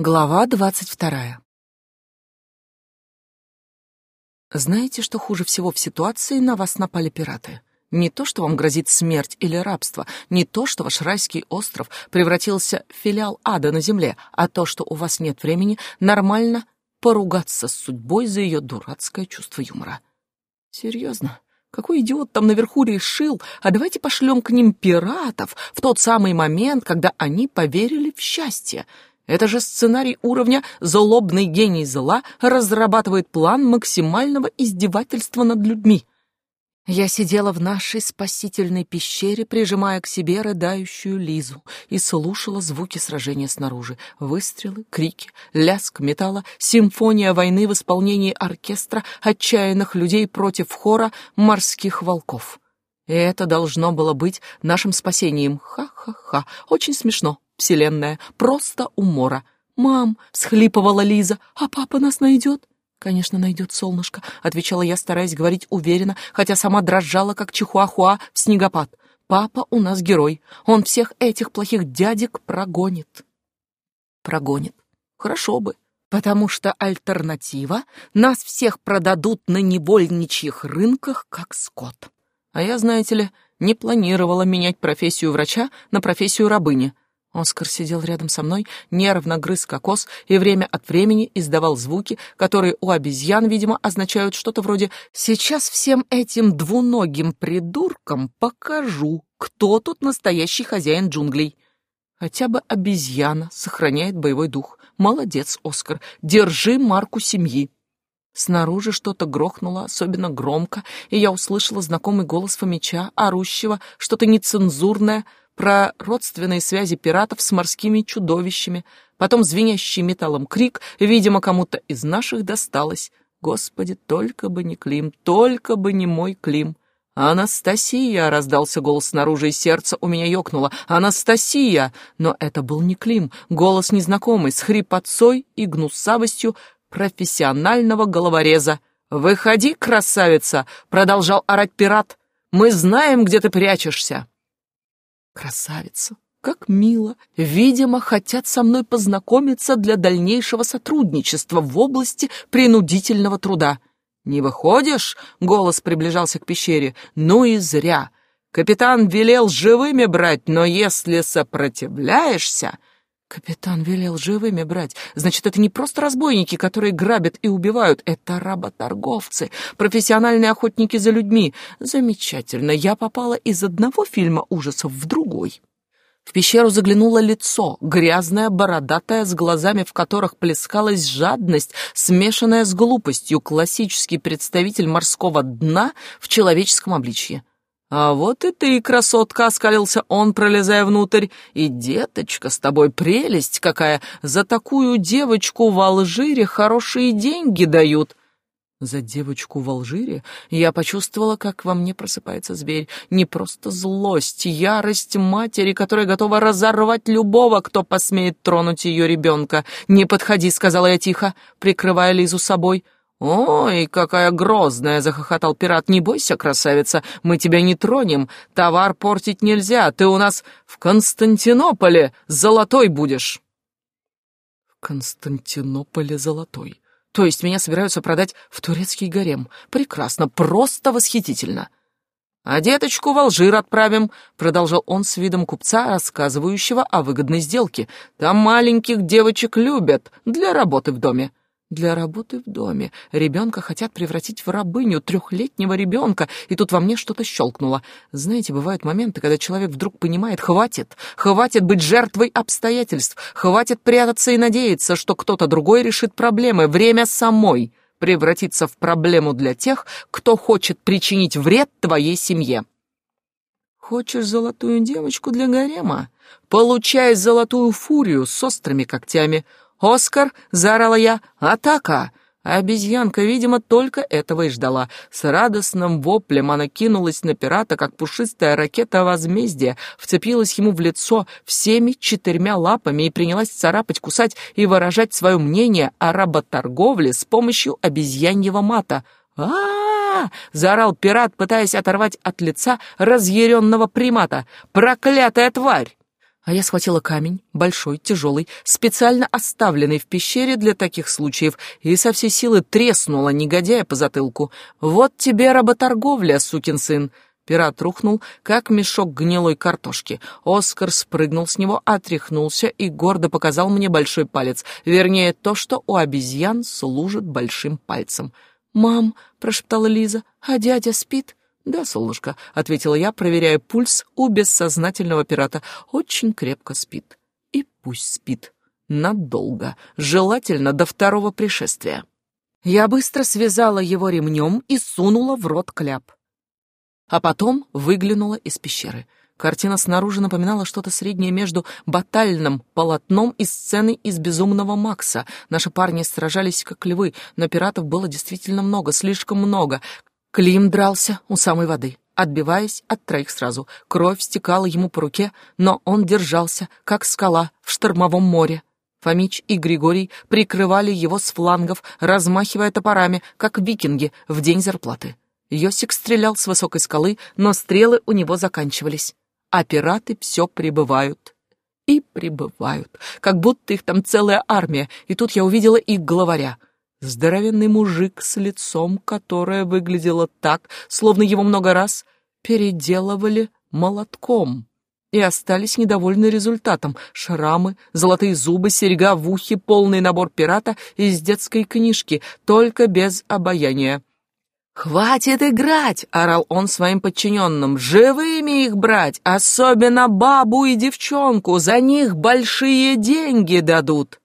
Глава двадцать вторая. Знаете, что хуже всего в ситуации на вас напали пираты? Не то, что вам грозит смерть или рабство, не то, что ваш райский остров превратился в филиал ада на земле, а то, что у вас нет времени нормально поругаться с судьбой за ее дурацкое чувство юмора. Серьезно? Какой идиот там наверху решил, а давайте пошлем к ним пиратов в тот самый момент, когда они поверили в счастье — это же сценарий уровня «Злобный гений зла» разрабатывает план максимального издевательства над людьми. Я сидела в нашей спасительной пещере, прижимая к себе рыдающую Лизу, и слушала звуки сражения снаружи. Выстрелы, крики, лязг металла, симфония войны в исполнении оркестра отчаянных людей против хора морских волков. И это должно было быть нашим спасением. Ха-ха-ха. Очень смешно. Вселенная, просто умора. «Мам!» — всхлипывала Лиза. «А папа нас найдет?» «Конечно, найдет солнышко», — отвечала я, стараясь говорить уверенно, хотя сама дрожала, как чихуахуа в снегопад. «Папа у нас герой. Он всех этих плохих дядек прогонит». «Прогонит. Хорошо бы, потому что альтернатива — нас всех продадут на невольничьих рынках, как скот. А я, знаете ли, не планировала менять профессию врача на профессию рабыни». Оскар сидел рядом со мной, нервно грыз кокос и время от времени издавал звуки, которые у обезьян, видимо, означают что-то вроде «Сейчас всем этим двуногим придуркам покажу, кто тут настоящий хозяин джунглей». Хотя бы обезьяна сохраняет боевой дух. Молодец, Оскар, держи марку семьи. Снаружи что-то грохнуло особенно громко, и я услышала знакомый голос Фомича, орущего, что-то нецензурное, про родственные связи пиратов с морскими чудовищами, потом звенящий металлом крик, видимо, кому-то из наших досталось. Господи, только бы не Клим, только бы не мой Клим. «Анастасия!» — раздался голос снаружи, и сердце у меня ёкнуло. «Анастасия!» Но это был не Клим, голос незнакомый, с хрипотцой и гнусавостью профессионального головореза. «Выходи, красавица!» — продолжал орать пират. «Мы знаем, где ты прячешься!» Красавица, как мило. Видимо, хотят со мной познакомиться для дальнейшего сотрудничества в области принудительного труда. «Не выходишь?» — голос приближался к пещере. «Ну и зря. Капитан велел живыми брать, но если сопротивляешься...» Капитан велел живыми брать. Значит, это не просто разбойники, которые грабят и убивают. Это работорговцы, профессиональные охотники за людьми. Замечательно. Я попала из одного фильма ужасов в другой. В пещеру заглянуло лицо, грязное, бородатое, с глазами, в которых плескалась жадность, смешанная с глупостью, классический представитель морского дна в человеческом обличье. «А вот и ты, красотка!» — оскалился он, пролезая внутрь. «И, деточка, с тобой прелесть какая! За такую девочку в Алжире хорошие деньги дают!» За девочку в Алжире я почувствовала, как во мне просыпается зверь. Не просто злость, ярость матери, которая готова разорвать любого, кто посмеет тронуть ее ребенка. «Не подходи», — сказала я тихо, прикрывая Лизу собой. «Ой, какая грозная!» — захохотал пират. «Не бойся, красавица, мы тебя не тронем. Товар портить нельзя. Ты у нас в Константинополе золотой будешь». «В Константинополе золотой. То есть меня собираются продать в турецкий гарем. Прекрасно, просто восхитительно». «А деточку в Алжир отправим», — продолжал он с видом купца, рассказывающего о выгодной сделке. «Там маленьких девочек любят для работы в доме. Для работы в доме. Ребенка хотят превратить в рабыню, трехлетнего ребенка, и тут во мне что-то щелкнуло. Знаете, бывают моменты, когда человек вдруг понимает, хватит, хватит быть жертвой обстоятельств, хватит прятаться и надеяться, что кто-то другой решит проблемы. Время самой превратиться в проблему для тех, кто хочет причинить вред твоей семье. Хочешь золотую девочку для гарема? Получай золотую фурию с острыми когтями — «Оскар!» — заорала я. «Атака!» обезьянка, видимо, только этого и ждала. С радостным воплем она кинулась на пирата, как пушистая ракета возмездия, вцепилась ему в лицо всеми четырьмя лапами и принялась царапать, кусать и выражать свое мнение о работорговле с помощью обезьяньего мата. а, -а, -а заорал пират, пытаясь оторвать от лица разъяренного примата. «Проклятая тварь!» А я схватила камень, большой, тяжелый, специально оставленный в пещере для таких случаев, и со всей силы треснула негодяя по затылку. «Вот тебе работорговля, сукин сын!» Пират рухнул, как мешок гнилой картошки. Оскар спрыгнул с него, отряхнулся и гордо показал мне большой палец. Вернее, то, что у обезьян служит большим пальцем. «Мам», — прошептала Лиза, — «а дядя спит?» «Да, солнышко», — ответила я, проверяя пульс у бессознательного пирата. «Очень крепко спит. И пусть спит. Надолго. Желательно до второго пришествия». Я быстро связала его ремнем и сунула в рот кляп а потом выглянула из пещеры. Картина снаружи напоминала что-то среднее между батальным полотном и сценой из «Безумного Макса». Наши парни сражались как львы, но пиратов было действительно много, слишком много. Клим дрался у самой воды, отбиваясь от троих сразу. Кровь стекала ему по руке, но он держался, как скала в штормовом море. Фомич и Григорий прикрывали его с флангов, размахивая топорами, как викинги в день зарплаты. Йосик стрелял с высокой скалы, но стрелы у него заканчивались. А пираты все прибывают. И прибывают, как будто их там целая армия. И тут я увидела их главаря. Здоровенный мужик с лицом, которое выглядело так, словно его много раз переделывали молотком. И остались недовольны результатом. Шрамы, золотые зубы, серьга в ухе, полный набор пирата из детской книжки, только без обаяния. «Хватит играть!» — орал он своим подчиненным. «Живыми их брать, особенно бабу и девчонку, за них большие деньги дадут!»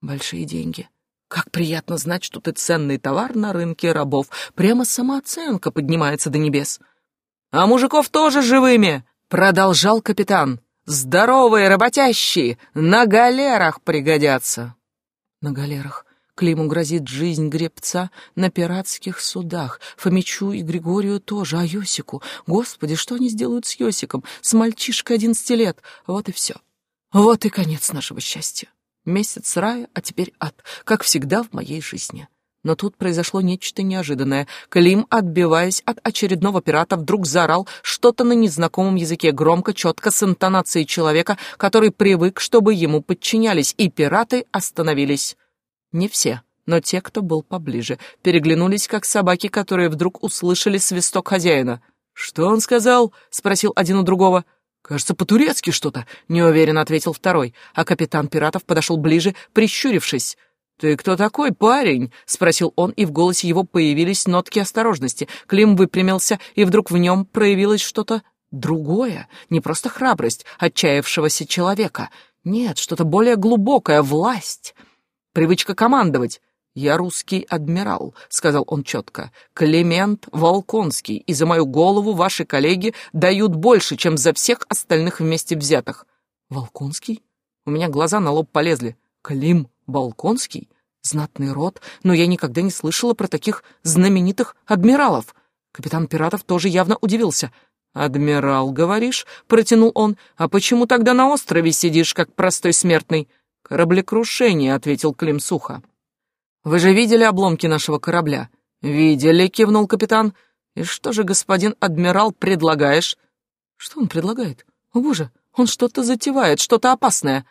«Большие деньги!» Как приятно знать, что ты ценный товар на рынке рабов. Прямо самооценка поднимается до небес. А мужиков тоже живыми, продолжал капитан. Здоровые, работящие, на галерах пригодятся. На галерах. Климу грозит жизнь гребца на пиратских судах, Фомичу и Григорию тоже, а Йосику? Господи, что они сделают с Йосиком, с мальчишкой одиннадцати лет? Вот и все. Вот и конец нашего счастья. Месяц рая, а теперь ад, как всегда в моей жизни. Но тут произошло нечто неожиданное. Клим, отбиваясь от очередного пирата, вдруг заорал что-то на незнакомом языке, громко, четко, с интонацией человека, который привык, чтобы ему подчинялись, и пираты остановились. Не все, но те, кто был поближе, переглянулись, как собаки, которые вдруг услышали свисток хозяина. «Что он сказал?» — спросил один у другого. «Кажется, по-турецки что-то», — неуверенно ответил второй, а капитан пиратов подошел ближе, прищурившись. «Ты кто такой, парень?» — спросил он, и в голосе его появились нотки осторожности. Клим выпрямился, и вдруг в нем проявилось что-то другое, не просто храбрость отчаявшегося человека. Нет, что-то более глубокое — власть. Привычка командовать. «Я русский адмирал», — сказал он четко. «Климент Волконский, и за мою голову ваши коллеги дают больше, чем за всех остальных вместе взятых». «Волконский?» У меня глаза на лоб полезли. «Клим Волконский? Знатный род, но я никогда не слышала про таких знаменитых адмиралов». Капитан пиратов тоже явно удивился. «Адмирал, говоришь?» — протянул он. «А почему тогда на острове сидишь, как простой смертный?» «Кораблекрушение», — ответил Клим сухо. «Вы же видели обломки нашего корабля?» «Видели», — кивнул капитан. «И что же, господин адмирал, предлагаешь?» «Что он предлагает? О, боже, он что-то затевает, что-то опасное».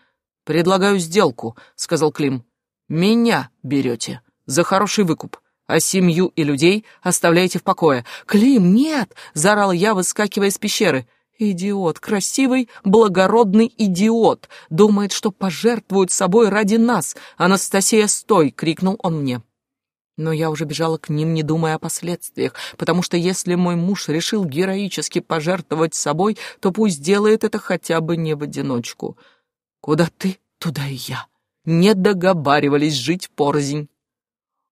«Предлагаю сделку», — сказал Клим. «Меня берете за хороший выкуп, а семью и людей оставляете в покое». «Клим, нет!» — заорал я, выскакивая из пещеры. Идиот, красивый, благородный идиот. Думает, что пожертвует собой ради нас. Анастасия, стой! крикнул он мне. Но я уже бежала к ним, не думая о последствиях, потому что если мой муж решил героически пожертвовать собой, то пусть делает это хотя бы не в одиночку. Куда ты, туда и я. Не договаривались жить порознь.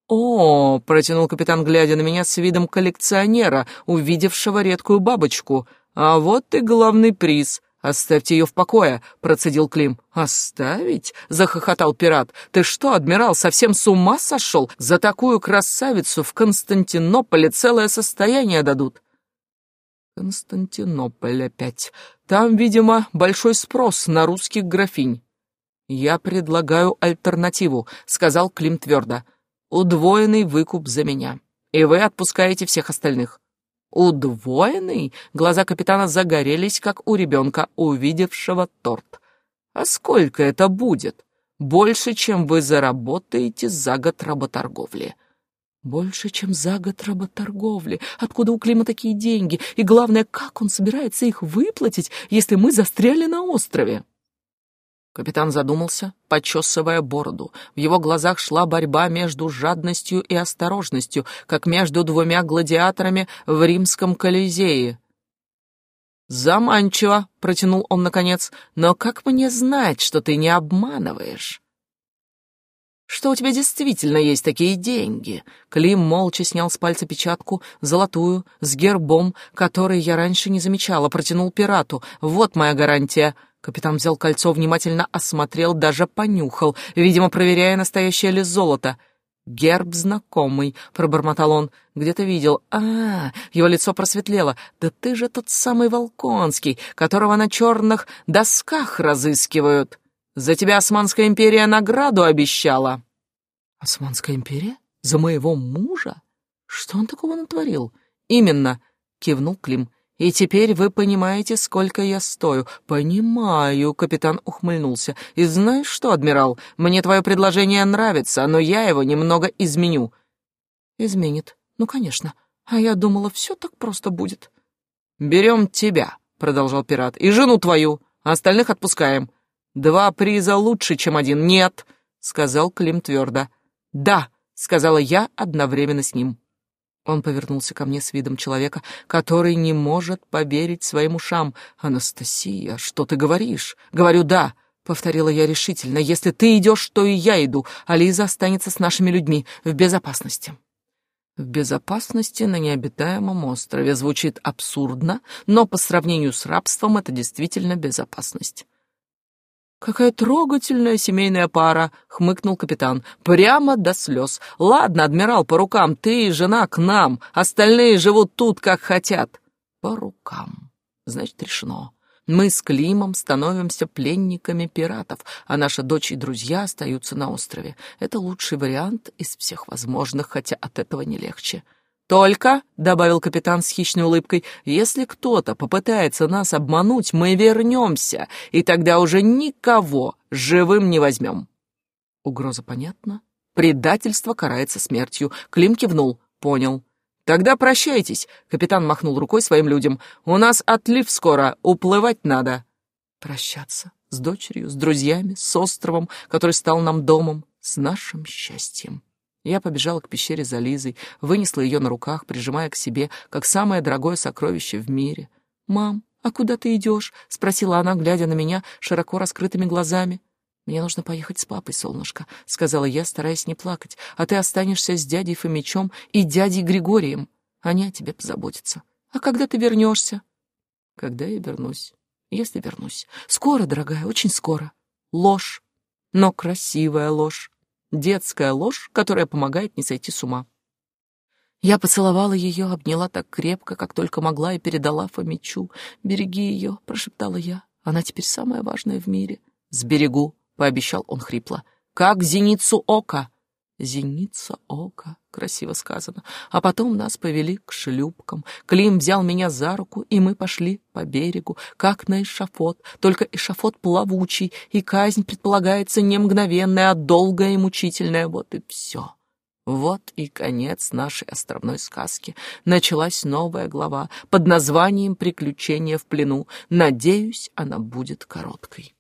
«О!» — протянул капитан, глядя на меня с видом коллекционера, увидевшего редкую бабочку — «А вот и главный приз. Оставьте ее в покое», — процедил Клим. «Оставить?» — захохотал пират. «Ты что, адмирал, совсем с ума сошел? За такую красавицу в Константинополе целое состояние дадут». Константинополь опять. Там, видимо, большой спрос на русских графинь. «Я предлагаю альтернативу», — сказал Клим твердо. «Удвоенный выкуп за меня, и вы отпускаете всех остальных. «Удвоенный?» Глаза капитана загорелись, как у ребенка, увидевшего торт. А сколько это будет? Больше, чем вы заработаете за год работорговли. Больше, чем за год работорговли. Откуда у Клима такие деньги? И главное, как он собирается их выплатить, если мы застряли на острове? Капитан задумался, почесывая бороду. В его глазах шла борьба между жадностью и осторожностью, как между двумя гладиаторами в римском Колизее. «Заманчиво», — протянул он наконец, — «но как мне знать, что ты не обманываешь?» что у тебя действительно есть такие деньги. Клим молча снял с пальца печатку, золотую, с гербом, который я раньше не замечала, протянул пирату. Вот моя гарантия. Капитан взял кольцо, внимательно осмотрел, даже понюхал, видимо, проверяя, настоящее ли золото. «Герб знакомый», — пробормотал он. «Где-то видел. А, Его лицо просветлело. «Да ты же тот самый Волконский, которого на черных досках разыскивают». За тебя Османская империя награду обещала. Османская империя? За моего мужа? Что он такого натворил? Именно, кивнул Клим. И теперь вы понимаете, сколько я стою. Понимаю, капитан ухмыльнулся. И знаешь что, адмирал, мне твое предложение нравится, но я его немного изменю. Изменит. Ну, конечно. А я думала, все так просто будет. Берем тебя, продолжал пират, и жену твою, остальных отпускаем. Два приза лучше, чем один. Нет, сказал Клим твердо. Да, сказала я одновременно с ним. Он повернулся ко мне с видом человека, который не может поверить своим ушам. «Анастасия, что ты говоришь?» «Говорю «да», — повторила я решительно. «Если ты идешь, то и я иду, а Лиза останется с нашими людьми в безопасности». В безопасности на необитаемом острове звучит абсурдно, но по сравнению с рабством это действительно безопасность. «Какая трогательная семейная пара!» — хмыкнул капитан. «Прямо до слез. Ладно, адмирал, по рукам, ты и жена к нам. Остальные живут тут, как хотят». «По рукам. Значит, решено. Мы с Климом становимся пленниками пиратов, а наша дочь и друзья остаются на острове. Это лучший вариант из всех возможных, хотя от этого не легче. «Только», — добавил капитан с хищной улыбкой, «если кто-то попытается нас обмануть, мы вернемся, и тогда уже никого живым не возьмем». Угроза понятна. Предательство карается смертью. Клим кивнул. Понял. «Тогда прощайтесь», — капитан махнул рукой своим людям. «У нас отлив скоро, уплывать надо». Прощаться с дочерью, с друзьями, с островом, который стал нам домом, с нашим счастьем. Я побежала к пещере за Лизой, вынесла ее на руках, прижимая к себе, как самое дорогое сокровище в мире. «Мам, а куда ты идешь?» — спросила она, глядя на меня широко раскрытыми глазами. «Мне нужно поехать с папой, солнышко», — сказала я, стараясь не плакать, «а ты останешься с дядей Фомичом и дядей Григорием. Они о тебе позаботятся. А когда ты вернешься?» «Когда я вернусь? Если вернусь. Скоро, дорогая, очень скоро. Ложь, но красивая ложь. Детская ложь, которая помогает не сойти с ума. Я поцеловала ее, обняла так крепко, как только могла, и передала Фомичу. «Береги ее», — прошептала я. «Она теперь самая важная в мире». «Сберегу», — пообещал он хрипло. «Как зеницу ока». «Зеница ока», красиво сказано. А потом нас повели к шлюпкам. Клим взял меня за руку, и мы пошли по берегу, как на эшафот, только эшафот плавучий, и казнь предполагается не мгновенная, а долгая и мучительная. Вот и все. Вот и конец нашей островной сказки. Началась новая глава под названием «Приключения в плену». Надеюсь, она будет короткой.